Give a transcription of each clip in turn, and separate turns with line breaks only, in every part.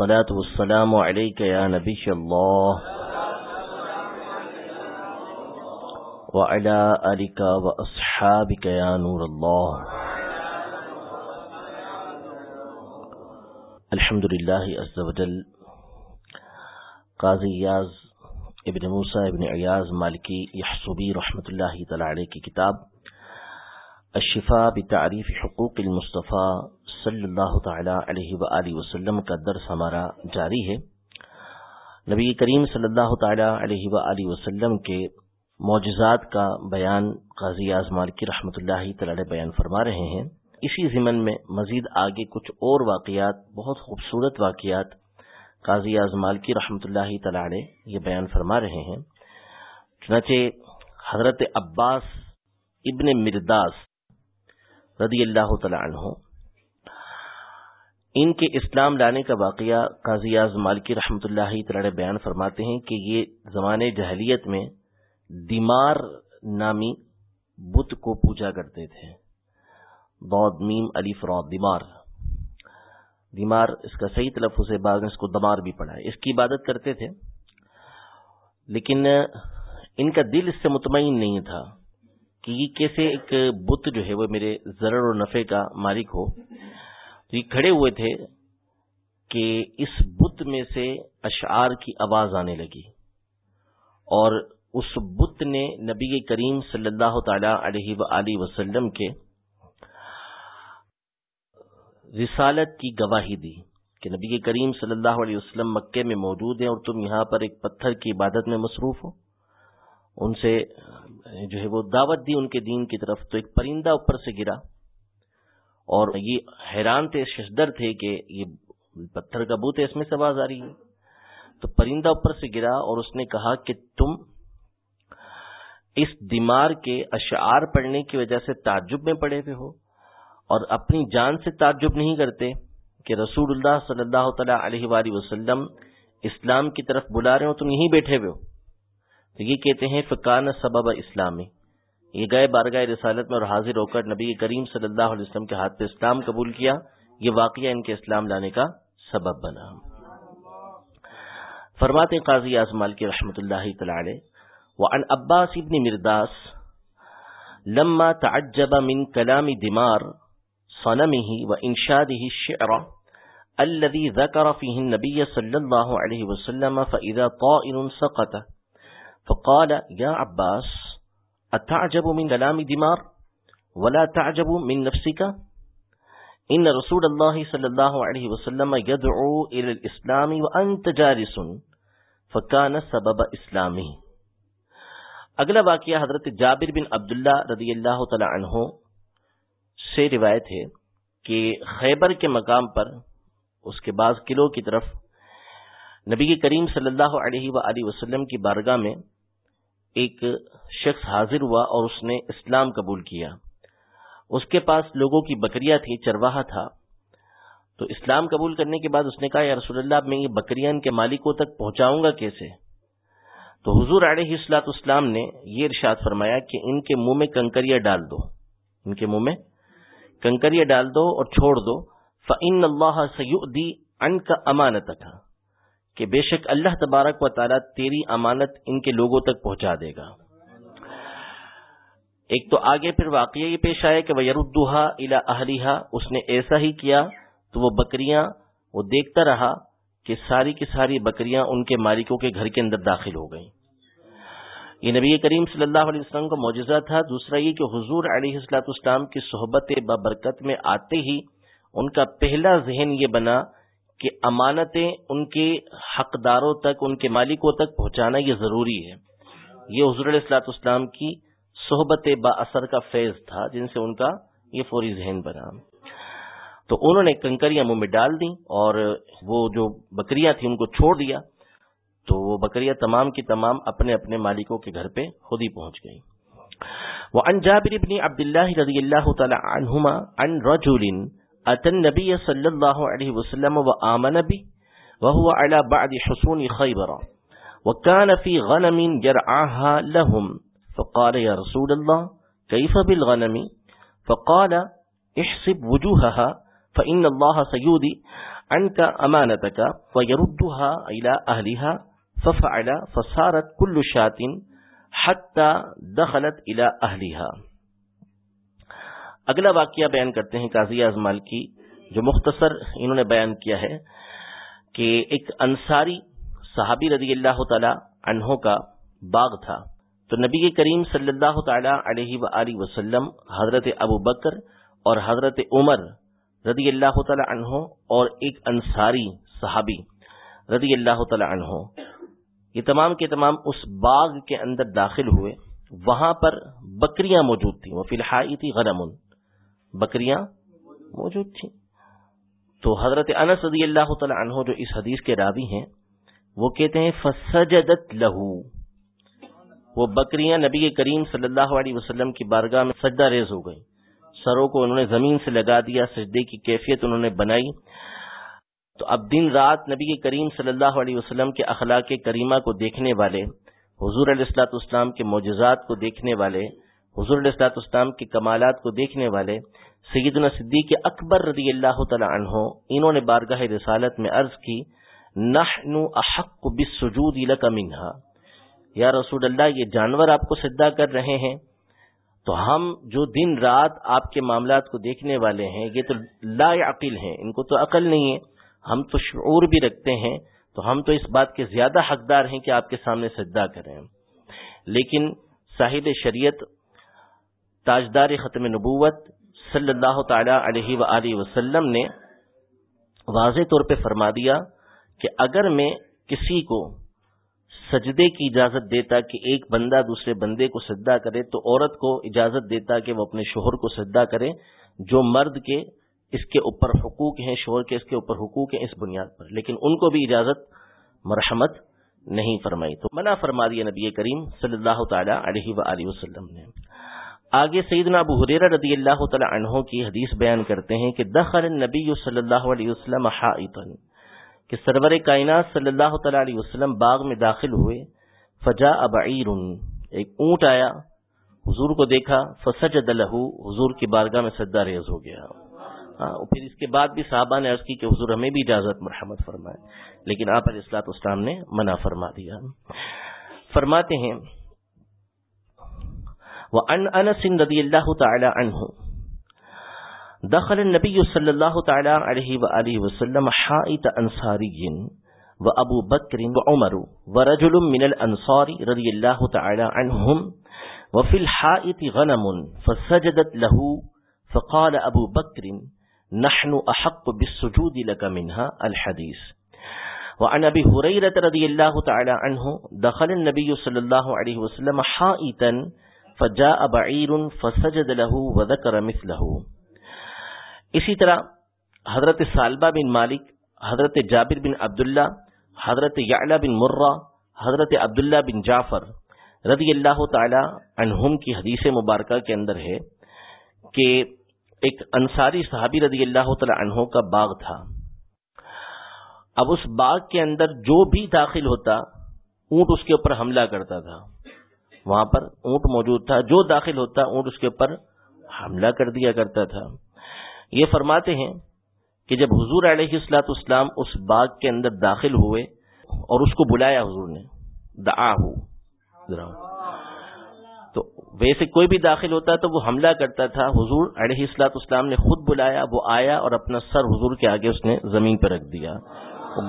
الصلاة والسلام عليك يا نبي الله. وعلى آلك وأصحابك يا نور الله. الحمد لله عز وجل. قاضی یاز ابن موسیٰ ابن عیاز مالکی یحصبی رحمت اللہ تعالی علیہ کی کتاب الشفاء بتعریف حقوق المصطفیٰ صلی اللہ تعالی علیہ وآلہ وسلم کا درس ہمارا جاری ہے۔ نبی کریم صلی اللہ تعالی علیہ وآلہ وسلم کے معجزات کا بیان قاضی اعظمال کی رحمۃ اللہ تعالی بیان فرما رہے ہیں۔ اسی ضمن میں مزید آگے کچھ اور واقعات، بہت خوبصورت واقعات قاضی اعظمال کی رحمۃ اللہ تعالی یہ بیان فرما رہے ہیں۔ چنانچہ حضرت عباس ابن مرداس رضی اللہ تعالی عنہ ان کے اسلام لانے کا واقعہ قاضی اعظم مالکی رحمۃ اللہ تعالی بیان فرماتے ہیں کہ یہ زمانے جہلیت میں دیمار نامی بت کو پوجا کرتے تھے۔ بود میم علی فراد دیمار۔ دیمار، اس کا صحیح تلفظ ہے، بعض اس کو دمار بھی پڑا ہے۔ اس کی عبادت کرتے تھے۔ لیکن ان کا دل اس سے مطمئن نہیں تھا کہ یہ کیسے ایک بت جو ہے وہ میرے ضرر و نفع کا مالک ہو۔ تو یہ کھڑے ہوئے تھے کہ اس بت میں سے اشعار کی آواز آنے لگی اور اس بت نے نبی کریم صلی اللہ تعالی علیہ وسلم کے رسالت کی گواہی دی کہ نبی کریم صلی اللہ علیہ وسلم مکے میں موجود ہیں اور تم یہاں پر ایک پتھر کی عبادت میں مصروف ہو۔ ان سے جو ہے وہ دعوت دی ان کے دین کی طرف تو ایک پرندہ اوپر سے گرا۔ اور یہ حیران تھے ششدر تھے کہ یہ پتھر کا بوت ہے اس میں سے آواز آ رہی ہے تو پرندہ اوپر سے گرا اور اس نے کہا کہ تم اس دماغ کے اشعار پڑھنے کی وجہ سے تعجب میں پڑے ہوئے ہو اور اپنی جان سے تعجب نہیں کرتے کہ رسول اللہ صلی اللہ تعالی علیہ وآلہ وسلم اسلام کی طرف بلا رہے ہو تم یہیں بیٹھے ہوئے ہو۔ تو یہ کہتے ہیں، فکان سبب اسلامی یہ گئے بارگاہ رسالت میں اور حاضر ہو کر نبی کریم صلی اللہ علیہ وسلم کے ہاتھ پہ اسلام قبول کیا، یہ واقعہ ان کے اسلام لانے کا سبب بنا۔ فرماتے قاضی اعظمال کی رحمت اللہ تعالی وعن عباس ابن مرداس، لما تعجب من كلام دمار صنمه وإنشاده الشعر الذي ذكر فيه النبي صلى الله عليه وسلم فإذا طائر سقط، فقال يا عباس اتعجب من كلام دمار ولا تعجب من نفسك؟ ان رسول الله صلى الله عليه وسلم يدعو الى الاسلام وانت جالس، فكان سبب اسلامه اگلا واقعہ حضرت جابر بن عبداللہ رضی اللہ تعالی عنہ سے روایت ہے کہ خیبر کے مقام پر اس کے بعض قلعوں کی طرف نبی کریم صلی اللہ علیہ وآلہ وسلم کی بارگاہ میں ایک شخص حاضر ہوا اور اس نے اسلام قبول کیا۔ اس کے پاس لوگوں کی بکریاں تھی چرواہا تھا۔ تو اسلام قبول کرنے کے بعد اس نے کہا، یا رسول اللہ، میں یہ بکریاں ان کے مالکوں تک پہنچاؤں گا کیسے؟ تو حضور علیہ السلاط اسلام نے یہ ارشاد فرمایا کہ ان کے منہ میں کنکریاں ڈال دو۔ ان کے منہ میں کنکریاں ڈال دو اور چھوڑ دو۔ فعن اللہ سیدی ان کا امانت تھا کہ بے شک اللہ تبارک و تعالیٰ تیری امانت ان کے لوگوں تک پہنچا دے گا۔ ایک تو آگے پھر واقعہ یہ پیش آئے کہ وہ یردوہا الا اہلیہ اس نے ایسا ہی کیا تو وہ بکریاں، وہ دیکھتا رہا کہ ساری کی ساری بکریاں ان کے مالکوں کے گھر کے اندر داخل ہو گئیں۔ یہ نبی کریم صلی اللہ علیہ وسلم کا معجزہ تھا، دوسرا یہ کہ حضور علیہ السلاط اسلام کی صحبت ببرکت میں آتے ہی ان کا پہلا ذہن یہ بنا کہ امانتیں ان کے حقداروں تک، ان کے مالکوں تک پہنچانا یہ ضروری ہے۔ یہ حضور علیہ اسلام کی صحبت با اثر کا فیض تھا، جن سے ان کا یہ فوری ذہن بنا۔ تو انہوں نے کنکریاں منہ میں ڈال دی اور وہ جو بکریاں تھیں ان کو چھوڑ دیا۔ تو وہ بکریاں تمام کی تمام اپنے اپنے مالکوں کے گھر پہ خود ہی پہنچ گئی وعن جابر بن عبد الله رضي الله تعالى عنهما عن رجل أتى النبي صلى الله عليه وسلم وآمن به، وهو على بعد حصون خيبر وكان في غنم يرعاها لهم. فقال يا رسول الله، كيف بالغنم؟ فقال، احسب وجوهها، فإن الله سيودي عنك أمانتك ويردها إلى أهلها، ففعل، فصارت كل شات حتى دخلت إلى أهلها. اگلا واقعہ بیان کرتے ہیں قاضی اعظمال کی جو مختصر انہوں نے بیان کیا ہے کہ ایک انصاری صحابی رضی اللہ تعالی عنہ کا باغ تھا۔ تو نبی کریم صلی اللہ تعالی علیہ و وسلم، حضرت ابو بکر اور حضرت عمر رضی اللہ تعالی عنہ اور ایک انصاری صحابی رضی اللہ تعالی عنہ۔ یہ تمام کے تمام اس باغ کے اندر داخل ہوئے۔ وہاں پر بکریاں موجود تھیں۔ وہ فی الحال تھی بکریاں موجود تھیں۔ تو حضرت انس رضی اللہ تعالی عنہ جو اس حدیث کے راوی ہیں، وہ کہتے ہیں، فسجدت لہو وہ بکریاں نبی کریم صلی اللہ علیہ وسلم کی بارگاہ میں سجدہ ریز ہو گئی سروں کو انہوں نے زمین سے لگا دیا، سجدے کی کیفیت انہوں نے بنائی۔ تو اب دن رات نبی کریم صلی اللہ علیہ وسلم کے اخلاق کریمہ کو دیکھنے والے، حضور علیہ السلاط اسلام کے معجزات کو دیکھنے والے حضور علیہ السلاط اسلام کے کمالات کو دیکھنے والے سیدنا صدیق اکبر رضی اللہ تعالی عنہ، انہوں نے بارگاہ رسالت میں عرض کی، نحن احق بالسجود لك منها یا رسول اللہ، یہ جانور آپ کو سجدہ کر رہے ہیں۔ تو ہم جو دن رات آپ کے معاملات کو دیکھنے والے ہیں، یہ تو لا عقل ہیں، ان کو تو عقل نہیں ہے۔ ہم تو شعور بھی رکھتے ہیں، تو ہم تو اس بات کے زیادہ حقدار ہیں کہ آپ کے سامنے سجدہ کریں۔ لیکن صاحب شریعت تاجدار ختم نبوت صلی اللہ تعالی علیہ و وسلم نے واضح طور پہ فرما دیا کہ اگر میں کسی کو سجدے کی اجازت دیتا کہ ایک بندہ دوسرے بندے کو سجدہ کرے تو عورت کو اجازت دیتا کہ وہ اپنے شوہر کو سجدہ کرے، جو مرد کے اس کے اوپر حقوق ہیں، شوہر کے اس کے اوپر حقوق ہیں، اس بنیاد پر۔ لیکن ان کو بھی اجازت، مرحمت نہیں فرمائی۔ تو منع فرما دیا نبی کریم صلی اللہ تعالی علیہ و وسلم نے۔ آگے سیدنا ابو حریرہ رضی اللہ تعالی عنہ کی حدیث بیان کرتے ہیں کہ دخل النبی صلی اللہ علیہ وسلم حائطا، کہ سرور کائنات صلی اللہ تعالی علیہ وسلم باغ میں داخل ہوئے فجا ابعیر ایک اونٹ آیا، حضور کو دیکھا، فسجد لہو، حضور کی بارگاہ میں سجدہ ریز ہو گیا۔ ہاں پھر اس کے بعد بھی صحابہ نے عرض کی کہ حضور ہمیں بھی اجازت مرحمت فرمائے۔ لیکن آپ علیہ السلاط اسلام نے منع فرما دیا۔ فرماتے ہیں وعن انس رضي الله تعالى عنه دخل النبي صلى الله تعالى عليه وآله وسلم حائط أنصاري وأبو بكر وعمر ورجل من الأنصار رضي الله تعالى عنهم وفي الحائط غنم فسجدت له فقال أبو بكر نحن أحق بالسجود لك منها الحديث وعن أبي هريرة رضي الله تعالى عنه دخل النبي صلى الله عليه وسلم حائطا فجا ابعیر فسجد له وذكر مثله. اسی طرح حضرت سالبہ بن مالک، حضرت جابر بن عبداللہ، حضرت یعلا بن مرہ، حضرت عبداللہ بن جعفر رضی اللہ تعالی عنہم کی حدیث مبارکہ کے اندر ہے کہ ایک انصاری صحابی رضی اللہ تعالی عنہ کا باغ تھا۔ اب اس باغ کے اندر جو بھی داخل ہوتا، اونٹ اس کے اوپر حملہ کرتا تھا۔ وہاں پر اونٹ موجود تھا، جو داخل ہوتا اونٹ اس کے اوپر حملہ کر دیا کرتا تھا۔ یہ فرماتے ہیں کہ جب حضور علیہ السلاط اسلام اس باغ کے اندر داخل ہوئے اور اس کو بلایا حضور نے دا تو ویسے کوئی بھی داخل ہوتا تو وہ حملہ کرتا تھا۔ حضور علیہ السلاط اسلام نے خود بلایا، وہ آیا اور اپنا سر حضور کے آگے اس نے زمین پہ رکھ دیا۔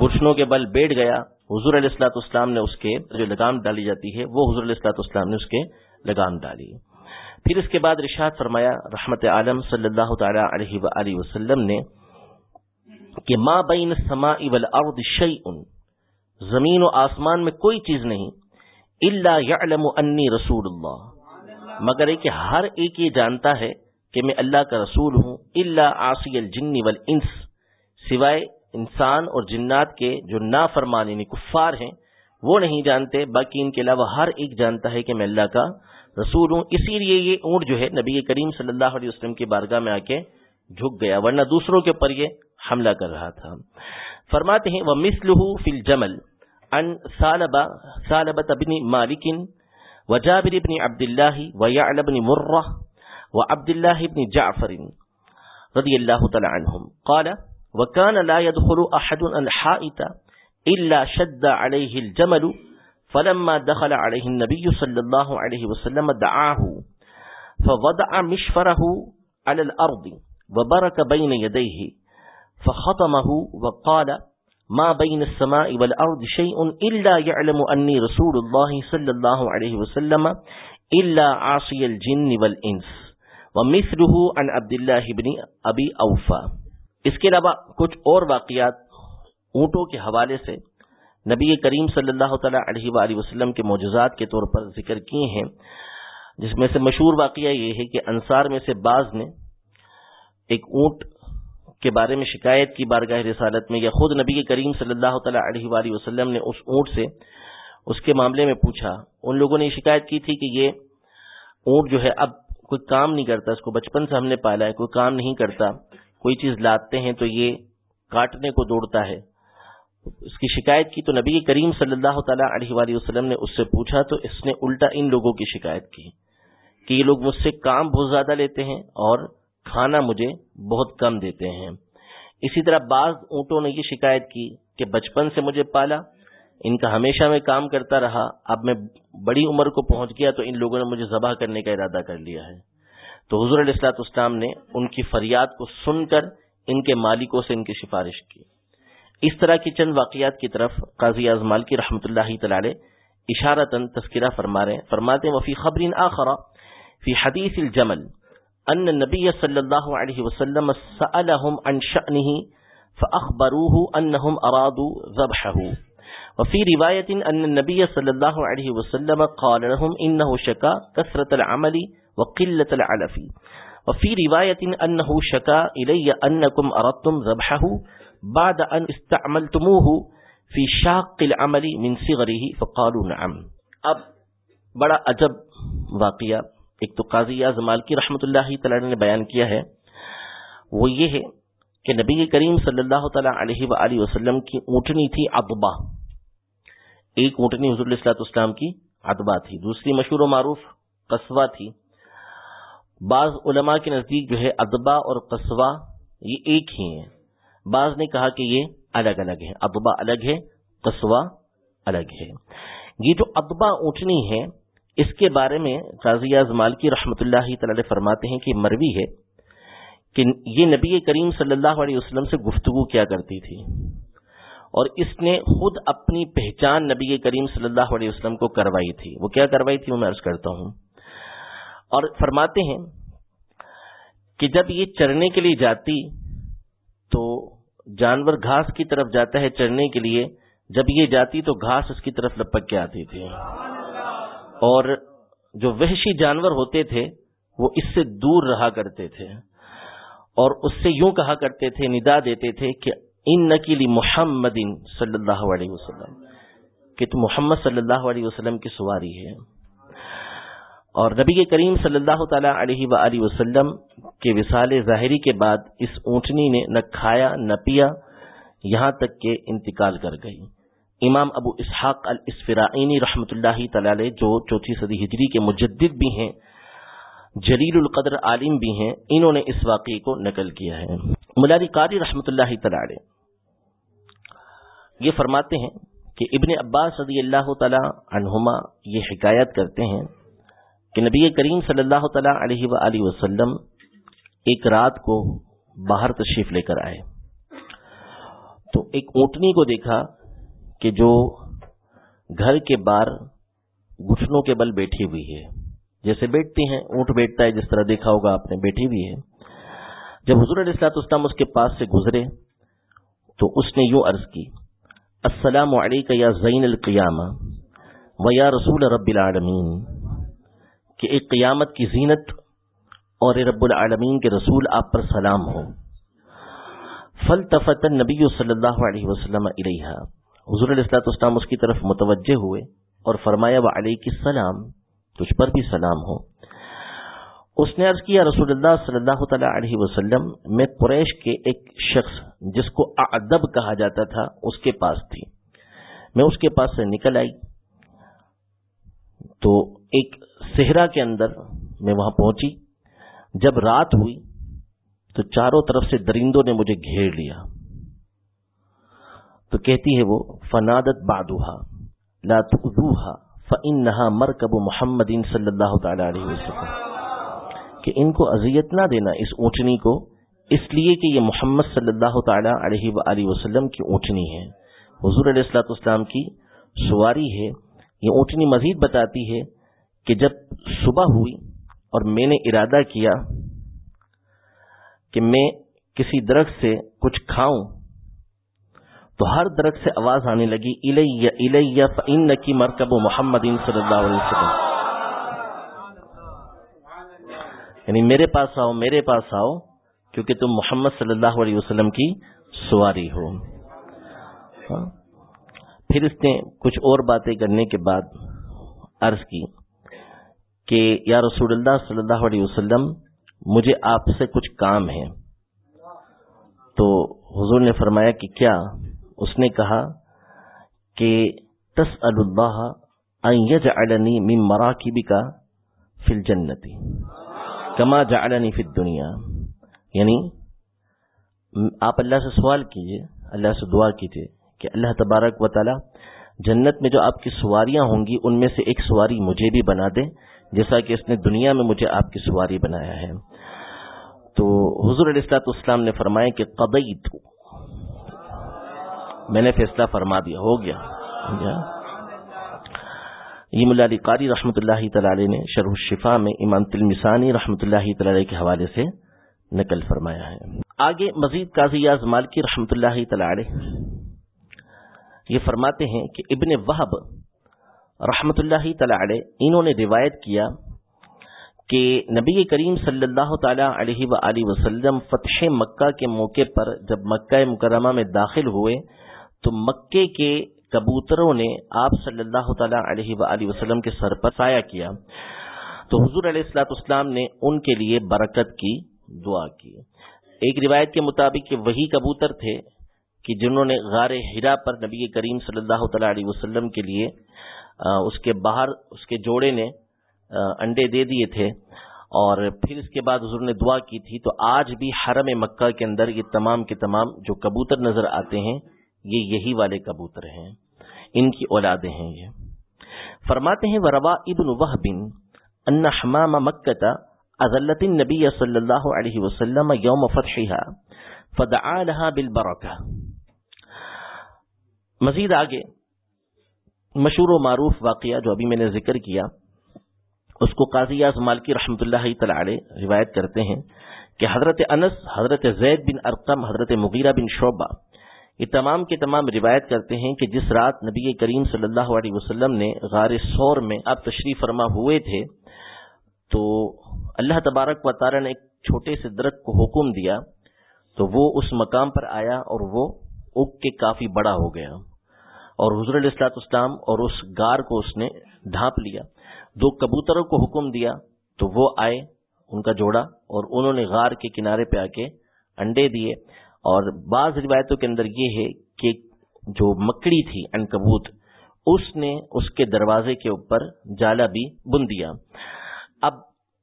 گھٹنوں کے بل بیٹھ گیا۔ حضور علیہ السلاط اسلام نے اس کے جو لگام ڈالی جاتی ہے، وہ حضور علیہ السلاط اسلام نے اس کے لگام ڈالی۔ پھر اس کے بعد رشاد فرمایا، رحمت عالم صلی اللہ تعالی علیہ و وسلم نے کہ ما بین سما والارض شیء زمین و آسمان میں کوئی چیز نہیں، الا یعلم انی رسول اللہ۔ مگر یہ کہ ہر ایک یہ جانتا ہے کہ میں اللہ کا رسول ہوں اللہ آسی الجن والانس، سوائے انسان اور جنات کے جو نا فرمان یعنی کفار ہیں، وہ نہیں جانتے، باقی ان کے علاوہ ہر ایک جانتا ہے کہ میں اللہ کا رسول ہوں۔ اسی لیے یہ اونٹ جو ہے، نبی کریم صلی اللہ علیہ وسلم کی بارگاہ میں آ کے جھک گیا، ورنہ دوسروں کے اوپر یہ حملہ کر رہا تھا۔ فرماتے ہیں وہ مسلح فل جمل ان سالبا سالبت ابن مالکن وجابر ابن عبد اللہ ویعل ابن مرہ وعبد الله بن جعفر رضي الله تعالى عنهم قال وكان لا يدخل أحد الحائط إلا شد عليه الجمل فلما دخل عليه النبي صلى الله عليه وسلم دعاه فوضع مشفره على الأرض وبرك بين يديه فخطمه وقال ما بين السماء والأرض شيء إلا يعلم أني رسول الله صلى الله عليه وسلم إلا عاصي الجن والإنس ومثله عن عبد الله بن أبي أوفا اس کے علاوہ کچھ اور واقعات اونٹوں کے حوالے سے نبی کریم صلی اللہ تعالی علیہ وآلہ وسلم کے معجزات کے طور پر ذکر کیے ہیں، جس میں سے مشہور واقعہ یہ ہے کہ انصار میں سے بعض نے ایک اونٹ کے بارے میں شکایت کی بارگاہ رسالت میں، یا خود نبی کریم صلی اللہ تعالی علیہ وآلہ وسلم نے اس اونٹ سے اس کے معاملے میں پوچھا۔ ان لوگوں نے شکایت کی تھی کہ یہ اونٹ جو ہے اب کوئی کام نہیں کرتا، اس کو بچپن سے ہم نے پالا ہے، کوئی کام نہیں کرتا۔ کوئی چیز لاتے ہیں تو یہ کاٹنے کو دوڑتا ہے۔ اس کی شکایت کی تو نبی کریم صلی اللہ تعالیٰ علیہ وآلہ وسلم نے اس سے پوچھا تو اس نے الٹا ان لوگوں کی شکایت کی کہ یہ لوگ مجھ سے کام بہت زیادہ لیتے ہیں اور کھانا مجھے بہت کم دیتے ہیں۔ اسی طرح بعض اونٹوں نے یہ شکایت کی کہ بچپن سے مجھے پالا، ان کا ہمیشہ میں کام کرتا رہا، اب میں بڑی عمر کو پہنچ گیا تو ان لوگوں نے مجھے ذبح کرنے کا ارادہ کر لیا ہے۔ تو حضور علیہ السلاط اسلام نے ان کی فریاد کو سن کر ان کے مالکوں سے ان کی سفارش کی۔ اس طرح کی چند واقعات کی طرف قاضی اعظمال کی رحمۃ اللہ تعالی اشارتاً تذکرہ فرما رہے فرماتے وفی خبر آخر فی حدیث الجمل ان نبی صلی اللہ علیہ وسلم سألهم عن شأنه فأخبروه أنهم أرادوا ذبحه وفي رواية أن النبي صلى الله عليه وسلم قال لهم إنه شكا كثرة العمل وقلة العلف. وفي رواية أنه شكا إلي أنكم أردتم ذبحه بعد ان استعملتموه في شاق العمل من صغره، فقالوا نعم. اب بڑا عجب واقعہ، ایک تو قاضی اعظم کی رحمت اللہ تعالی نے بیان کیا ہے، وہ یہ ہے کہ نبی کریم صلی اللہ تعالی علیہ وآلہ وسلم کی اونٹنی تھی ادبا ایک اونٹنی حضور السلاط اسلام کی ادبا تھی، دوسری مشہور و معروف قصبہ تھی۔ بعض علماء کے نزدیک جو ہے ادبا اور قصبہ یہ ایک ہی ہیں۔ بعض نے کہا کہ یہ الگ الگ ہے ادبا الگ ہے قصوہ الگ ہے یہ جو ادبا اونٹنی ہے اس کے بارے میں قاضی اعظمال کی رحمت اللہ تعالی فرماتے ہیں کہ مروی ہے کہ یہ نبی کریم صلی اللہ علیہ وسلم سے گفتگو کیا کرتی تھی اور اس نے خود اپنی پہچان نبی کریم صلی اللہ علیہ وسلم کو کروائی تھی۔ وہ کیا کروائی تھی؟ وہ میں عرض کرتا ہوں۔ اور فرماتے ہیں کہ جب یہ چرنے کے لیے جاتی تو جانور گھاس کی طرف جاتا ہے چڑھنے کے لیے۔ جب یہ جاتی تو گھاس اس کی طرف لپک کے آتی تھی اور جو وحشی جانور ہوتے تھے وہ اس سے دور رہا کرتے تھے۔ اور اس سے یوں کہا کرتے تھے، ندا دیتے تھے کہ ان نکیلی محمد صلی اللہ علیہ وسلم، کہ تو محمد صلی اللہ علیہ وسلم کی سواری ہے۔ اور نبی کریم صلی اللہ تعالی علیہ و وسلم کے وسال ظاہری کے بعد اس اونٹنی نے نہ کھایا نہ پیا، یہاں تک کہ انتقال کر گئی۔ امام ابو اسحاق الاسفرائینی رحمۃ اللہ تعالی جو چوتھی صدی ہجری کے مجدد بھی ہیں، جلیل القدر عالم بھی ہیں، انہوں نے اس واقعے کو نقل کیا ہے۔ ملاری قاری رحمۃ اللہ تعالی یہ فرماتے ہیں کہ ابن عباس صدی اللہ تعالی عنہما یہ حکایت کرتے ہیں کہ نبی کریم صلی اللہ تعالی علیہ و وسلم ایک رات کو باہر تشریف لے کر آئے۔ تو ایک اونٹنی کو دیکھا کہ جو گھر کے باہر گھٹنوں کے بل بیٹھی ہوئی ہے۔ جیسے بیٹھتی ہیں، اونٹ بیٹھتا ہے، جس طرح دیکھا ہوگا آپ نے، بیٹھی ہوئی ہے۔ جب حضور علیہ السلاط اسلام اس کے پاس سے گزرے تو اس نے یوں عرض کی، السلام علیکم یا زین القیامہ و یا رسول رب العالمین۔ کہ ایک قیامت کی زینت اور رب العالمین کے رسول آپ پر سلام ہو۔ فل تفت نبی صلی اللہ علیہ وسلم علیہ حضور علیہ السلاط اسلام اس کی طرف متوجہ ہوئے اور فرمایا و علیہ کی سلام تجھ پر بھی سلام ہو۔ اس نے عرض کیا، رسول اللہ صلی اللہ تعالی علیہ وسلم، میں قریش کے ایک شخص جس کو ادب کہا جاتا تھا، اس کے پاس تھی۔ میں اس کے پاس سے نکل آئی۔ تو ایک صحرا کے اندر میں وہاں پہنچی۔ جب رات ہوئی تو چاروں طرف سے درندوں نے مجھے گھیر لیا۔ تو کہتی ہے وہ، فنادت بادوہا لا تؤذوها فانها مرکب محمد صلی اللہ تعالی علیہ وسلم۔ کہ ان کو اذیت نہ دینا اس اونچنی کو، اس لیے کہ یہ محمد صلی اللہ تعالی علیہ وآلہ وسلم کی اونچنی ہے۔ حضور علیہ السلاۃ اسلام کی سواری ہے، یہ اونٹنی مزید بتاتی ہے کہ جب صبح ہوئی اور میں نے ارادہ کیا کہ میں کسی درخت سے کچھ کھاؤں، تو ہر درخت سے آواز آنے لگی، الیہ فن کی مرکب محمد صلی اللہ علیہ وسلم. یعنی میرے پاس آؤ، میرے پاس آؤ، کیونکہ تم محمد صلی اللہ علیہ وسلم کی سواری ہو۔ ہاں۔ پھر اس نے کچھ اور باتیں کرنے کے بعد عرض کی کہ یا رسول اللہ صلی اللہ علیہ وسلم، مجھے آپ سے کچھ کام ہے تو حضور نے فرمایا کہ کیا؟ اس نے کہا کہ تس اللہ یجعلنی من مراکبی کا فل جنتی کما جعلنی فی دنیا یعنی آپ اللہ سے سوال کیجیے، اللہ سے دعا کیجیے کہ اللہ تبارک و تعالی جنت میں جو آپ کی سواریاں ہوں گی، ان میں سے ایک سواری مجھے بھی بنا دے۔ جیسا کہ اس نے دنیا میں مجھے آپ کی سواری بنایا ہے۔ تو حضور علیہ السلاط اسلام نے فرمایا کہ قدئی میں نے فیصلہ فرما دیا، ہو گیا یہ ملا علی قاری رحمۃ اللہ تعالی نے شرح الشفا میں امام تلمسانی رحمۃ اللہ تعالی کے حوالے سے نقل فرمایا ہے۔ آگے مزید قاضی مالکی رحمۃ اللہ تعالی یہ فرماتے ہیں کہ ابن وحب رحمت اللہ تعالی انہوں نے روایت کیا کہ نبی کریم صلی اللہ تعالی علیہ و وسلم فتح مکہ کے موقع پر جب مکہ مکرمہ میں داخل ہوئے، تو مکے کے کبوتروں نے آپ صلی اللہ تعالی علیہ و وسلم کے سر پر سایہ کیا۔ تو حضور علیہ السلاط اسلام نے ان کے لیے برکت کی، دعا کی۔ ایک روایت کے مطابق وہی کبوتر تھے کہ جنہوں نے غار ہرا پر نبی کریم صلی اللہ تعالی علیہ وسلم کے لیے اس کے باہر، اس کے جوڑے نے انڈے دے دیے تھے۔ اور پھر اس کے بعد حضور نے دعا کی تھی، تو آج بھی حرم مکہ کے اندر یہ تمام کے تمام جو کبوتر نظر آتے ہیں، یہ یہی والے کبوتر ہیں۔ ان کی اولادیں ہیں یہ۔ فرماتے ہیں، وروا ابن وہ بن ان حمام مکہ ازلت نبی صلی اللہ علیہ وسلم یوم فتحها فدعا لها بالبرکہ مزید آگے مشہور و معروف واقعہ جو ابھی میں نے ذکر کیا، اس کو قاضی مالکی رحمۃ اللہ تعالی روایت کرتے ہیں کہ حضرت انس، حضرت زید بن ارقم، حضرت مغیرہ بن شعبہ، یہ تمام کے تمام روایت کرتے ہیں کہ جس رات نبی کریم صلی اللہ علیہ وسلم نے غار سور میں اب تشریف فرما ہوئے تھے، تو اللہ تبارک و تعالی نے ایک چھوٹے سے درخت کو حکم دیا، تو وہ اس مقام پر آیا اور وہ اگ کے کافی بڑا ہو گیا۔ اور حضر علیہ السلاط اسلام اور اس گار کو اس نے ڈھانپ لیا۔ دو کبوتروں کو حکم دیا، تو وہ آئے، ان کا جوڑا، اور انہوں نے غار کے کنارے پہ آ کے انڈے دیے۔ اور بعض روایتوں کے اندر یہ ہے کہ جو مکڑی تھی ان کبوت اس نے اس کے دروازے کے اوپر جالا بھی بن دیا۔ اب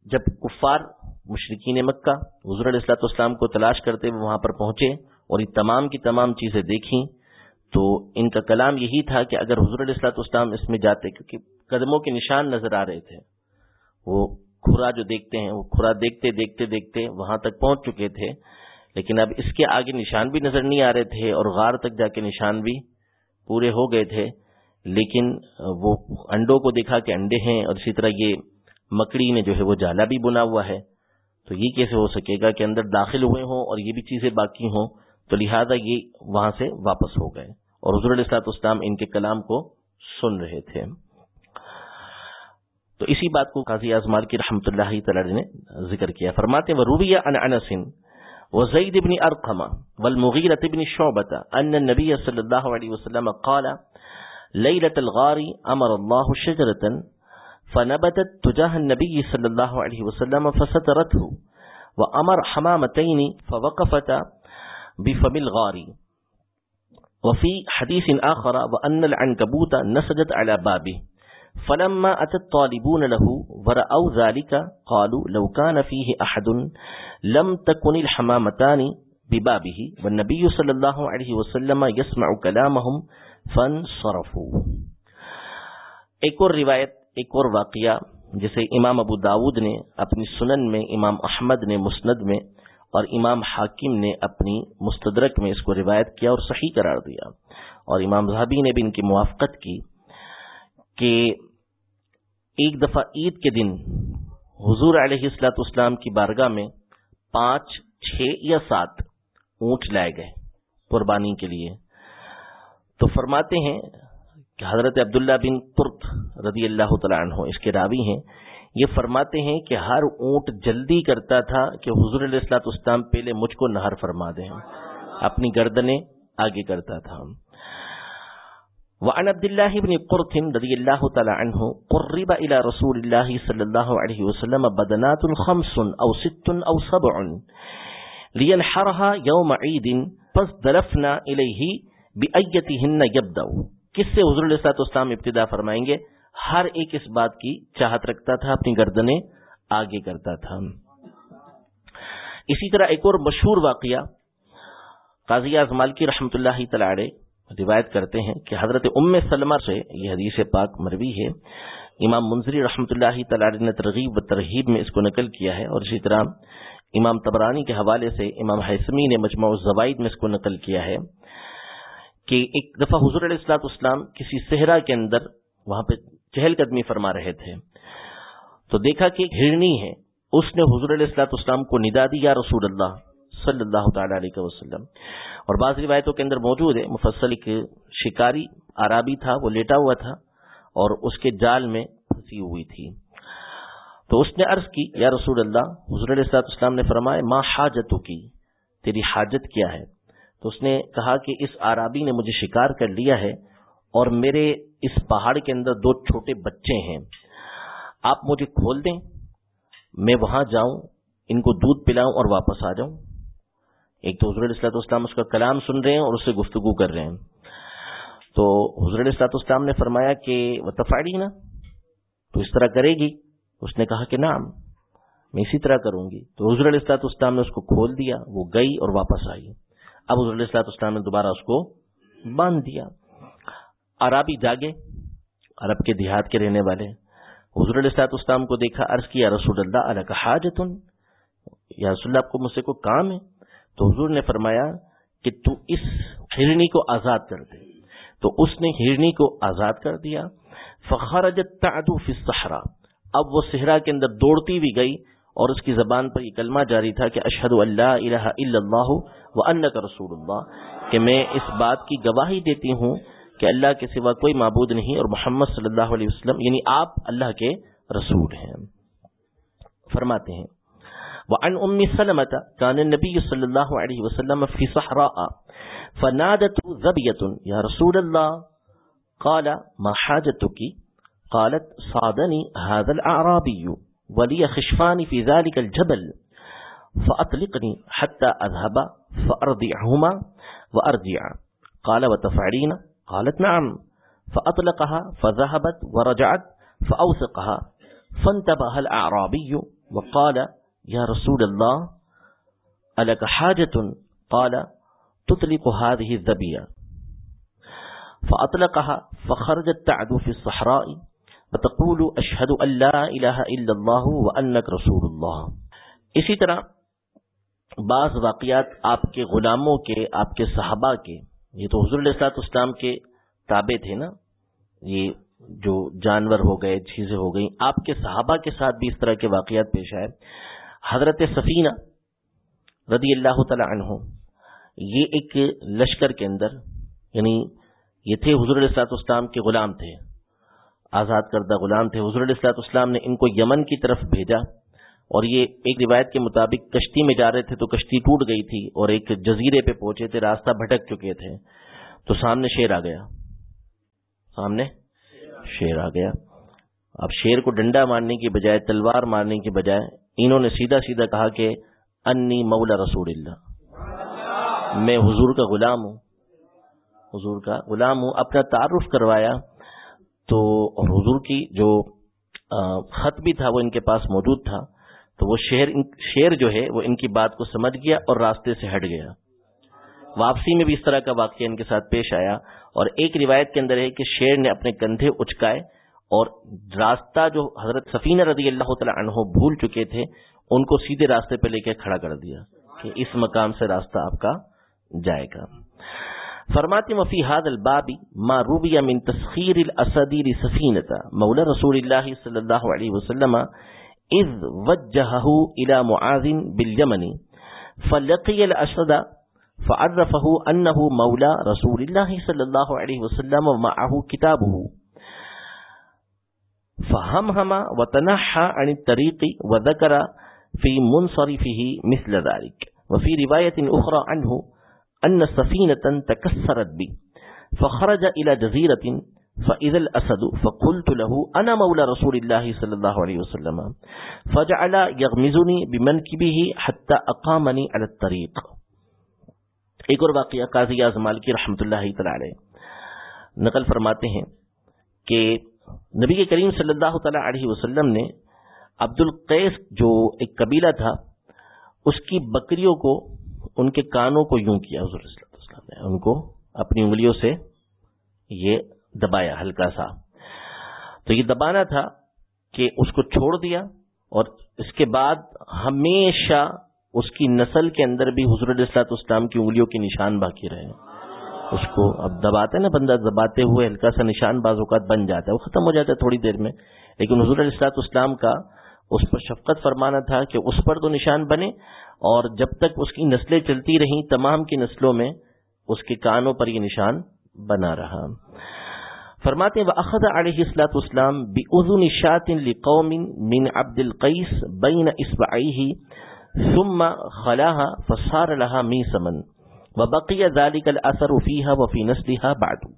جب کفار مشرقین مکہ حضر علیہ السلاط اسلام کو تلاش کرتے ہوئے وہاں پر پہنچے اور یہ تمام کی تمام چیزیں دیکھیں تو ان کا کلام یہی تھا کہ اگر حضور علیہ السلاط اسلام اس میں جاتے، کیونکہ قدموں کے نشان نظر آ رہے تھے، وہ کھرا جو دیکھتے ہیں، وہ کھرا دیکھتے دیکھتے دیکھتے وہاں تک پہنچ چکے تھے، لیکن اب اس کے آگے نشان بھی نظر نہیں آ رہے تھے اور غار تک جا کے نشان بھی پورے ہو گئے تھے، لیکن وہ انڈوں کو دیکھا کہ انڈے ہیں اور اسی طرح یہ مکڑی نے جو ہے وہ جالا بھی بنا ہوا ہے۔ تو یہ کیسے ہو سکے گا کہ اندر داخل ہوئے ہوں اور یہ بھی چیزیں باقی ہوں؟ تو لہذا یہ وہاں سے واپس ہو گئے اور حضور علیہ السلاط اسلام ان کے کلام کو سن رہے تھے۔ تو اسی بات کو قاضی اعظمال کی رحمت اللہ تعالی نے ذکر کیا۔ فرماتے وہ روبیہ ان انسن وزيد بن أرقم والمغيرة بن شعبة أن النبي صلى الله عليه وسلم قال ليلة الغار أمر الله شجرة فنبتت تجاه النبي صلى الله عليه وسلم فسترته وأمر حمامتين فوقفتا بفم الغار وفي حديث آخر وأن العنكبوت نسجت على بابه. فلما أتى الطالبون له، ورأوا ذلك، قالوا لو كان فيه أحد لم تكن الحمامتان ببابه، والنبي صلى الله عليه وسلم يسمع كلامهم فانصرفوا ایک اور روایت، ایک اور واقعہ، جسے امام ابو داود نے اپنی سنن میں، امام احمد نے، مسند میں اور امام حاکم نے اپنی مستدرک میں اس کو روایت کیا اور صحیح قرار دیا۔ اور امام زہبی نے بھی ان کی موافقت کی کہ ایک دفعہ عید کے دن حضور علیہ السلاط اسلام کی بارگاہ میں پانچ، چھ یا سات اونٹ لائے گئے قربانی کے لیے۔ تو فرماتے ہیں کہ حضرت عبداللہ بن ترک رضی اللہ تعالیٰ عنہ اس کے راوی ہیں یہ فرماتے ہیں کہ ہر اونٹ جلدی کرتا تھا کہ حضور علیہ السلاط اسلام پہلے مجھ کو نہر فرما دیں اپنی گردنیں آگے کرتا تھا وعن عبد الله بن قرط رضي الله تعالى عنه قرب إلى رسول الله صلى الله عليه وسلم بدنات خمس أو ست أو سبع لينحرها يوم عيد فازدلفنا إليه بأيتهن يبدأ کس سے حضور علیہ السلام اسلام ابتدا فرمائیں گے ہر ایک اس بات کی چاہت رکھتا تھا، اپنی گردنیں آگے کرتا تھا۔ اسی طرح ایک اور مشہور واقعہ، قاضی اعظمال کی رحمت اللہ تلاڑے روایت کرتے ہیں کہ حضرت ام سلمہ سے، یہ حدیث پاک مروی ہے، امام منظری رحمۃ اللہ تعالی نے ترغیب و ترغیب میں اس کو نقل کیا ہے اور اسی طرح امام تبرانی کے حوالے سے امام حسمی نے مجموع الزوائد میں اس کو نقل کیا ہے کہ ایک دفعہ حضور علیہ السلاط اسلام کسی صحرا کے اندر، وہاں پہ چہل قدمی فرما رہے تھے۔ تو دیکھا کہ ہرنی ہے۔ اس نے حضور علیہ السلاط اسلام کو ندا دی، یا رسول اللہ، صلی اللہ تعالی علیہ وسلم. اور بعض روایتوں کے اندر موجود ہے، مفصل ایک شکاری، عرابی تھا، وہ لیٹا ہوا تھا اور اس کے جال میں پھنسی ہوئی تھی۔ تو اس نے عرض کی، یا رسول اللہ حضر علیہ اسلام نے فرمایا ماں حاجت کی تیری حاجت کیا ہے؟ تو اس نے کہا کہ اس عرابی نے مجھے شکار کر لیا ہے اور میرے اس پہاڑ کے اندر دو چھوٹے بچے ہیں۔ آپ مجھے کھول دیں، میں وہاں جاؤں، ان کو دودھ پلاؤں اور واپس آ جاؤں۔ ایک تو حضرت السلاط اسلام اس کا کلام سن رہے ہیں اور اس سے گفتگو کر رہے ہیں۔ تو حضرت السلاط اسلام نے فرمایا کہ وہ تفاڑی نا، تو اس طرح کرے گی؟ اس نے کہا کہ نام میں اسی طرح کروں گی۔ تو حضر السلاط اسلام نے اس کو کھول دیا، وہ گئی اور واپس آئی۔ اب حضر السلاط اسلام نے دوبارہ اس کو باندھ دیا۔ عربی جاگے، عرب کے دیہات کے رہنے والے۔ حضر السلاط اسلام کو دیکھا، عرض کیا رسول اللہ علیہ کا حاجتن؟ یا رسول اللہ، آپ کو مجھ سے کوئی کام ہے؟ تو حضور نے فرمایا کہ تو اس ہرنی کو آزاد کر دے۔ تو اس نے ہرنی کو آزاد کر دیا۔ تعدو فی الصحرا۔ اب وہ صحرا کے اندر دوڑتی بھی گئی اور اس کی زبان پر یہ کلمہ جاری تھا کہ اشہد اللہ الہ الا اللہ و انک رسول اللہ، کہ میں اس بات کی گواہی دیتی ہوں کہ اللہ کے سوا کوئی معبود نہیں اور محمد صلی اللہ علیہ وسلم یعنی آپ اللہ کے رسول ہیں۔ فرماتے ہیں، وعن أم سلمة كان النبي صلى الله عليه وسلم في صحراء فنادت ذبية، يا رسول الله قال، ما حاجتك؟ قالت، صادني هذا الأعرابي، ولي خشفان في ذلك الجبل، فأطلقني حتى أذهب فأرضعهما وأرجع قال، وتفعلين؟ قالت نعم، فأطلقها، فذهبت ورجعت، فأوثقها، فانتبه الأعرابي وقال یا رسول اللہ الک حاجت قال، تطلق هذه الذبية فأطلقها، فخرجت تعدو في الصحراء وتقول أشهد أن لا إله إلا الله وأنك رسول الله. اسی طرح بعض واقعات آپ کے غلاموں کے، آپ کے صحابہ کے یہ تو حضور علیہ اسلام کے تابع تھے نا؟ یہ جو جانور ہو گئے، چیزیں ہو گئیں، آپ کے صحابہ کے ساتھ بھی اس طرح کے واقعات پیش آئے۔ حضرت سفینہ رضی اللہ تعالی عنہ، یہ ایک لشکر کے اندر یعنی یہ تھے حضور علیہ السلاط اسلام کے غلام تھے، آزاد کردہ غلام تھے۔ حضور علیہ السلاط اسلام نے ان کو یمن کی طرف بھیجا۔ اور یہ ایک روایت کے مطابق کشتی میں جا رہے تھے تو کشتی ٹوٹ گئی تھی اور ایک جزیرے پہ پہنچے تھے، راستہ بھٹک چکے تھے۔ تو سامنے شیر آ گیا۔ سامنے شیر آ گیا۔ اب شیر کو ڈنڈا مارنے کی بجائے، تلوار مارنے کی بجائے انہوں نے سیدھا سیدھا کہا کہ انی مولا رسول اللہ۔ میں حضور کا غلام ہوں۔ حضور کا غلام ہوں، اپنا تعارف کروایا۔ تو اور حضور کی جو خط بھی تھا وہ ان کے پاس موجود تھا۔ تو وہ شیر شیر جو ہے وہ ان کی بات کو سمجھ گیا اور راستے سے ہٹ گیا۔ واپسی میں بھی اس طرح کا واقعہ ان کے ساتھ پیش آیا اور ایک روایت کے اندر ہے کہ شیر نے اپنے کندھے اچکائے اور راستہ جو حضرت سفینہ رضی اللہ تعالی عنہ بھول چکے تھے، ان کو سیدھے راستے پہ لے کے کھڑا کر دیا کہ اس مقام سے راستہ آپ کا جائے گا۔ فرماتے مفی حاد البابی ما روبیا من تسخیر الاسدی لسفینتا مولا رسول اللہ صلی اللہ علیہ وسلم اذ وجهه الى معاذ باليمن فلقي الاسد فعرفه انه مولى رسول الله صلى الله عليه وسلم ومعه كتابه فهمهم وتنحى عن الطريق وذكر في منصرفه مثل ذلك وفي رواية أخرى عنه أن سفينة تكسرت به فخرج إلى جزيرة فإذا الأسد فقلت له أنا مولى رسول الله صلى الله عليه وسلم. فجعل يغمزني بمنكبه حتى أقامني على الطريق. ایک اور واقعہ قاضی اعظم مالکی رحمۃ اللہ تعالی نقل فرماتے ہیں کہ نبی کریم صلی اللہ تعالی علیہ وسلم نے عبد القیس جو ایک قبیلہ تھا، اس کی بکریوں کو، ان کے کانوں کو یوں کیا، حضور صلی اللہ علیہ وسلم نے ان کو اپنی انگلیوں سے یہ دبایا ہلکا سا۔ تو یہ دبانا تھا کہ اس کو چھوڑ دیا اور اس کے بعد ہمیشہ اس کی نسل کے اندر بھی حضرت السلاط اسلام کی انگلیوں کے نشان باقی رہے۔ اس کو اب دباتے نا بندہ، دباتے ہوئے ہلکا سا نشان بعض اوقات بن جاتا ہے۔ وہ ختم ہو جاتا ہے تھوڑی دیر میں۔ لیکن حضرت السلاط اسلام کا اس پر شفقت فرمانا تھا کہ اس پر تو نشان بنے اور جب تک اس کی نسلیں چلتی رہیں تمام کی نسلوں میں، اس کے کانوں پر یہ نشان بنا رہا۔ فرماتے و اخذ علیہ السلاۃ اسلام بزن شاط لقوم من عبد القیس بین اسبعیہ ثم خلاها فصار لها میسما وبقي ذلك الاثر فيها وفي نسلها بعد۔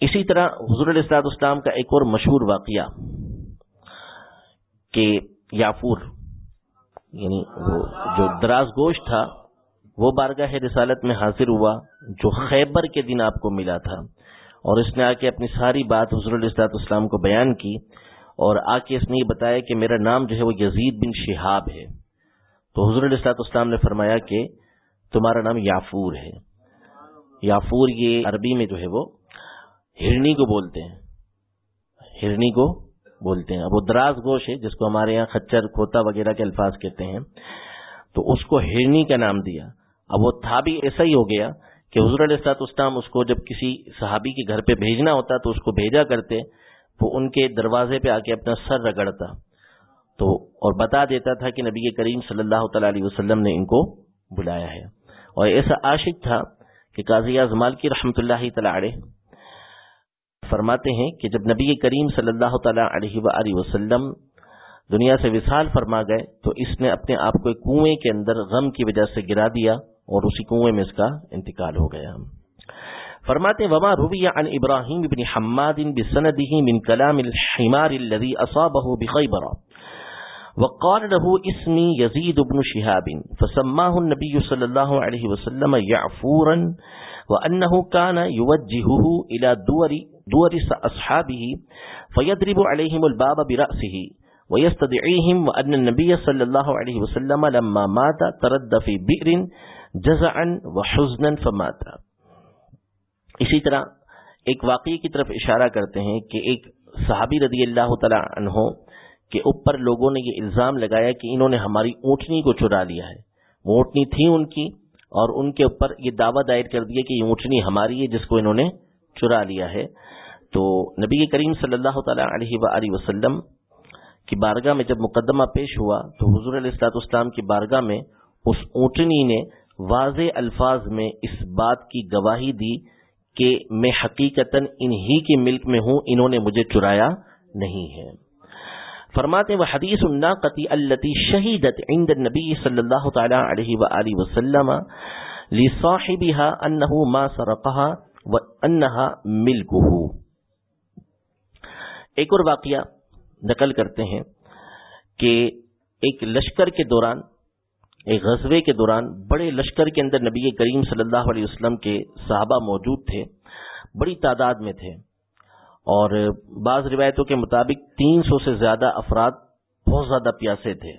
اسی طرح حضور علیہ السلاط اسلام کا ایک اور مشہور واقعہ کہ یافور یعنی وہ جو دراز گوشت تھا وہ بارگاہ رسالت میں حاضر ہوا جو خیبر کے دن آپ کو ملا تھا اور اس نے آ کے اپنی ساری بات حضر الاسلاط اسلام کو بیان کی اور آ کے اس نے یہ بتایا کہ میرا نام جو ہے وہ یزید بن شہاب ہے۔ تو حضر الاسلاط اسلام نے فرمایا کہ تمہارا نام یافور ہے۔ یافور یہ عربی میں جو ہے وہ ہرنی کو بولتے ہیں۔ ہرنی کو بولتے ہیں۔ اب وہ دراز گوش ہے جس کو ہمارے یہاں خچر، کھوتا وغیرہ کے الفاظ کہتے ہیں۔ تو اس کو ہرنی کا نام دیا۔ اب وہ تھا بھی ایسا ہی ہو گیا کہ حضور علیہ السلاط اسلام اس کو جب کسی صحابی کے گھر پہ بھیجنا ہوتا تو اس کو بھیجا کرتے، وہ ان کے دروازے پہ آ کے اپنا سر رگڑتا۔ تو اور بتا دیتا تھا کہ نبی کریم صلی اللہ تعالی علیہ وسلم نے ان کو بلایا ہے۔ اور ایسا عاشق تھا کہ قاضی اعظمال کی رحمت اللہ تعالی فرماتے ہیں کہ جب نبی کریم صلی اللہ تعالی علیہ و وسلم دنیا سے وصال فرما گئے تو اس نے اپنے آپ کو کنویں کے اندر غم کی وجہ سے گرا دیا۔ اور اسی کنویں میں اس کا انتقال ہو گیا فرماتے وما روی عن ابراہیم بن حماد بسنده من كلام الحمار الذي اصابه بخيبر۔ وقال له اسمي يزيد بن شهاب، فسماه النبي صلى الله عليه وسلم يعفورا وانه كان يوجهه الى دور دور اصحابه فيضرب عليهم الباب براسه ويستدعيهم وان النبي صلى الله عليه وسلم لما مات ترد في بئر فماتا۔ اسی طرح ایک واقعی کی طرف اشارہ کرتے ہیں کہ ایک صحابی رضی اللہ تعالی عنہ کے اوپر لوگوں نے یہ الزام لگایا کہ انہوں نے ہماری اونٹنی کو چرا لیا ہے۔ وہ اونٹنی تھی ان کی اور ان کے اوپر یہ دعویٰ دائر کر دیا کہ یہ اونٹنی ہماری ہے جس کو انہوں نے چرا لیا ہے۔ تو نبی کریم صلی اللہ تعالی علیہ و وسلم کی بارگاہ میں جب مقدمہ پیش ہوا تو حضور علیہ السلاط اسلام کی بارگاہ میں اس اونٹنی نے واضح الفاظ میں اس بات کی گواہی دی کہ میں حقیقت انہی کے ملک میں ہوں، انہوں نے مجھے چرایا نہیں ہے۔ فرماتے وہ حدیث الناقتی التي شہیدت عند النبی صلی اللہ تعالی علیہ وآلہ وسلم لصاحبها انه ما سرقها وانها ملكه۔ ایک اور واقعہ نقل کرتے ہیں کہ ایک لشکر کے دوران ایک غزوے کے دوران بڑے لشکر کے اندر نبی کریم صلی اللہ علیہ وسلم کے صحابہ موجود تھے، بڑی تعداد میں تھے۔ اور بعض روایتوں کے مطابق تین سو سے زیادہ افراد بہت زیادہ پیاسے تھے۔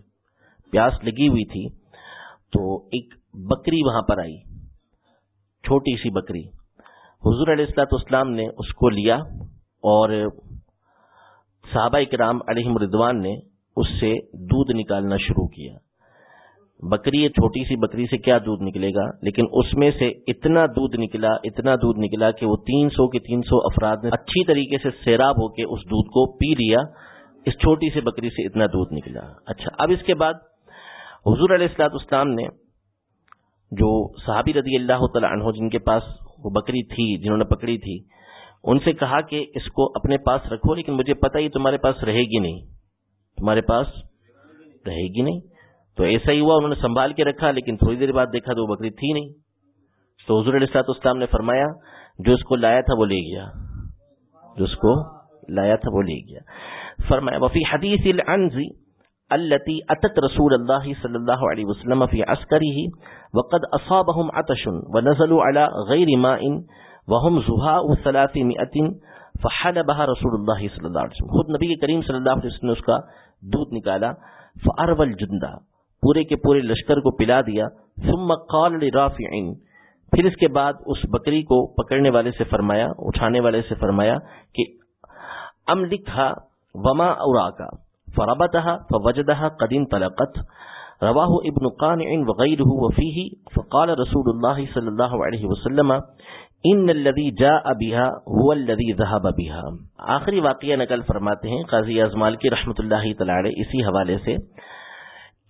پیاس لگی ہوئی تھی تو ایک بکری وہاں پر آئی، چھوٹی سی بکری۔ حضور علیہ السلاط اسلام نے اس کو لیا اور صحابہ کرام علیہ مردوان نے اس سے دودھ نکالنا شروع کیا۔ بکری، چھوٹی سی بکری سے کیا دودھ نکلے گا؟ لیکن اس میں سے اتنا دودھ نکلا، اتنا دودھ نکلا کہ وہ تین سو کے تین سو افراد نے اچھی طریقے سے سیراب ہو کے اس دودھ کو پی لیا۔ اس چھوٹی سی بکری سے اتنا دودھ نکلا۔ اچھا اب اس کے بعد حضور علیہ السلاط اسلام نے جو صحابی رضی اللہ تعالیٰ عنہ جن کے پاس وہ بکری تھی، جنہوں نے پکڑی تھی، ان سے کہا کہ اس کو اپنے پاس رکھو، لیکن مجھے پتا ہی تمہارے پاس رہے گی نہیں۔ تمہارے پاس رہے گی نہیں۔ تو ایسا ہی ہوا، انہوں نے سنبھال کے رکھا، لیکن تھوڑی دیر بعد دیکھا تو وہ بکری تھی نہیں۔ تو حضور علیہ السلاط اسلام نے فرمایا، جو اس کو لایا تھا وہ لے گیا۔ جو اس کو لایا تھا وہ لے گیا۔ فرمایا، وفی حدیث العنزی التي اتت رسول الله صلى الله عليه وسلم في عسكره وقد اصابهم عطش ونزلوا على غير ماء وهم زهاء 300 فحلبها رسول الله صلى الله عليه وسلم۔ خود نبی کریم صلی اللہ علیہ وسلم نے اس کا دودھ نکالا فارول جندا پورے کے پورے لشکر کو پلا دیا، ثم قال لرافعين پھر اس کے بعد اس بکری کو پکڑنے والے سے فرمایا، اٹھانے والے سے فرمایا کہ ام لکھا وما اوراکا۔ فربتها فوجدها قدیم طلقت رواہ ابن قانع وغیرہ وفیہ فقال رسول اللہ صلی اللہ علیہ وسلم، ان الذي جاء بها هو الذي ذهب بها آخری واقعہ نقل فرماتے ہیں، قاضی ازمال کی رحمت اللہ تعالی اسی حوالے سے۔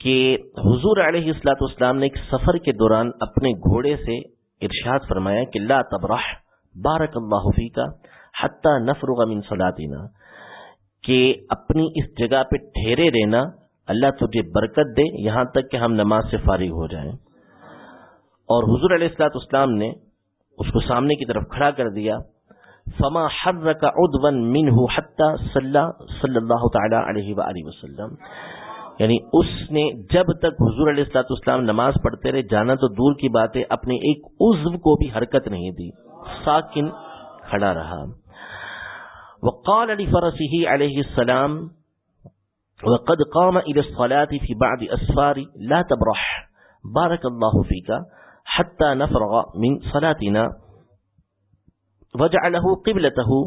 کہ حضور علیہ السلاط اسلام نے ایک سفر کے دوران اپنے گھوڑے سے ارشاد فرمایا کہ لا تبرح بارک اللہ فی کا حتیٰ نفرغ من صلاتنا، کہ اپنی اس جگہ پہ ٹھہرے رہنا اللہ تجھے برکت دے، یہاں تک کہ ہم نماز سے فارغ ہو جائیں۔ اور حضور علیہ السلاط اسلام نے اس کو سامنے کی طرف کھڑا کر دیا۔ فما حرک ادون منہ حتیٰ صلی اللہ تعالی علیہ وآلہ وسلم۔ یعنی اس نے جب تک حضور علیہ السلاط اسلام نماز پڑھتے رہے، جانا تو دور کی بات ہے، اپنے ایک عزو کو بھی حرکت نہیں دی۔ ساکن کھڑا رہا۔ وقال علی فرسی علیہ السلام، وقد قام الى الصلاة في بعض اسفار لا تبرح بارك الله فيك حتى نفرغ من صلاتنا وجعله قبلته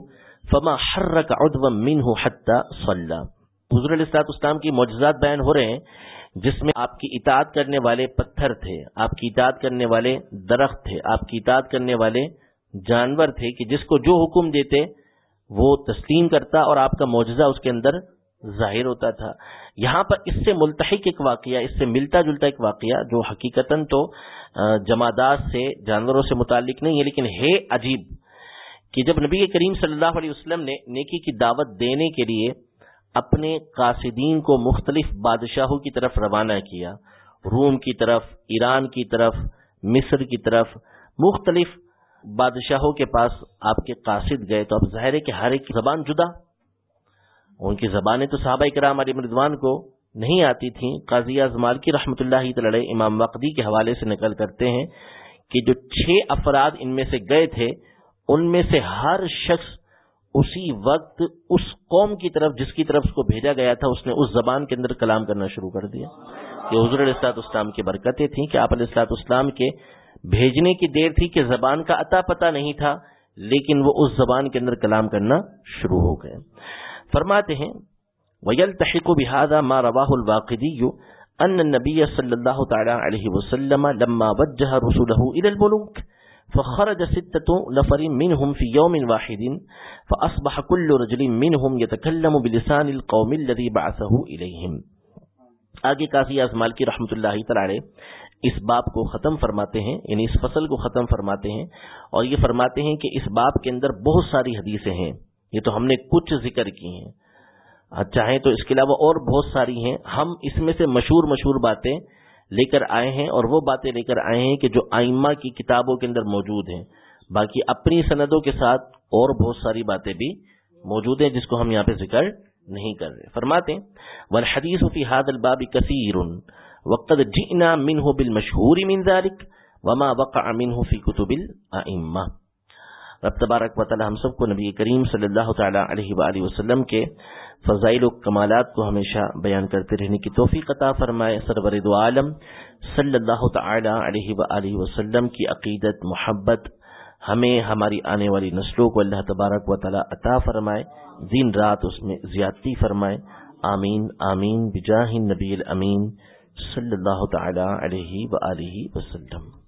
فما حرك عضوا منه حتى صلى حضور علیہ السلاط اسلام کی معجزات بیان ہو رہے ہیں، جس میں آپ کی اطاعت کرنے والے پتھر تھے، آپ کی اطاعت کرنے والے درخت تھے، آپ کی اطاعت کرنے والے جانور تھے کہ جس کو جو حکم دیتے، وہ تسلیم کرتا اور آپ کا معجزہ اس کے اندر ظاہر ہوتا تھا۔ یہاں پر اس سے ملتحق ایک واقعہ، اس سے ملتا جلتا ایک واقعہ جو حقیقت تو جمادات سے، جانوروں سے متعلق نہیں ہے، لیکن ہے عجیب کہ جب نبی کریم صلی اللہ علیہ وسلم نے نیکی کی دعوت دینے کے لیے اپنے قاصدین کو مختلف بادشاہوں کی طرف روانہ کیا، روم کی طرف، ایران کی طرف، مصر کی طرف، مختلف بادشاہوں کے پاس آپ کے قاصد گئے تو اب ظاہر ہے کہ ہر ایک زبان جدا۔ ان کی زبانیں تو صحابہ کرام علی مردوان کو نہیں آتی تھیں۔ قاضی اعظمال کی رحمت اللہ تعالی امام وقدی کے حوالے سے نقل کرتے ہیں کہ جو چھ افراد ان میں سے گئے تھے، ان میں سے ہر شخص اسی وقت اس قوم کی طرف، جس کی طرف اس کو بھیجا گیا تھا، اس نے اس زبان کے اندر کلام کرنا شروع کر دیا۔ یہ حضور السلاط اسلام کی برکتیں تھیں، کہ آپ علیہ السلاط اسلام کے بھیجنے کی دیر تھی کہ زبان کا عطا پتہ نہیں تھا، لیکن وہ اس زبان کے اندر کلام کرنا شروع ہو گئے۔ فرماتے ہیں ویل تحق و بحادہ ما رواہ الواقدی ان نبی صلی اللہ تعالی علیہ وسلم لما وجہ رسولہ الى فخرج ستة نفر منهم في يوم واحد، فأصبح كل رجل منهم يتكلم بلسان القوم الذي بعثه إليهم. آگے کافی ازمال کی رحمت اللہ تعالی اس باب کو ختم فرماتے ہیں یعنی اس فصل کو ختم فرماتے ہیں، اور یہ فرماتے ہیں کہ اس باب کے اندر بہت ساری حدیثیں ہیں۔ یہ تو ہم نے کچھ ذکر کی ہیں۔ ہاں، چاہیں تو اس کے علاوہ اور بہت ساری ہیں۔ ہم اس میں سے مشہور مشہور باتیں لے کر آئے ہیں اور وہ باتیں لے کر آئے ہیں کہ جو آئمہ کی کتابوں کے اندر موجود ہیں۔ باقی اپنی سندوں کے ساتھ اور بہت ساری باتیں بھی موجود ہیں جس کو ہم یہاں پہ ذکر نہیں کر رہے۔ فرماتے والحدیث فی هذا الباب کثیر وقد جئنا منه بالمشهور من ذلك وما وقع منه في كتب الائمه رب تبارک و تعالی ہم سب کو نبی کریم صلی اللہ تعالی علیہ وآلہ وسلم کے فضائل و کمالات کو ہمیشہ بیان کرتے رہنے کی توفیق عطا فرمائے سرور دو عالم صلی اللہ تعالی علیہ وآلہ وسلم کی عقیدت، محبت ہمیں ہماری آنے والی نسلوں کو اللہ تبارک و تعالی عطا فرمائے، دن رات اس میں زیادتی فرمائے، آمین آمین، بجاہ نبی الامین صلی اللہ تعالی علیہ وآلہ وسلم۔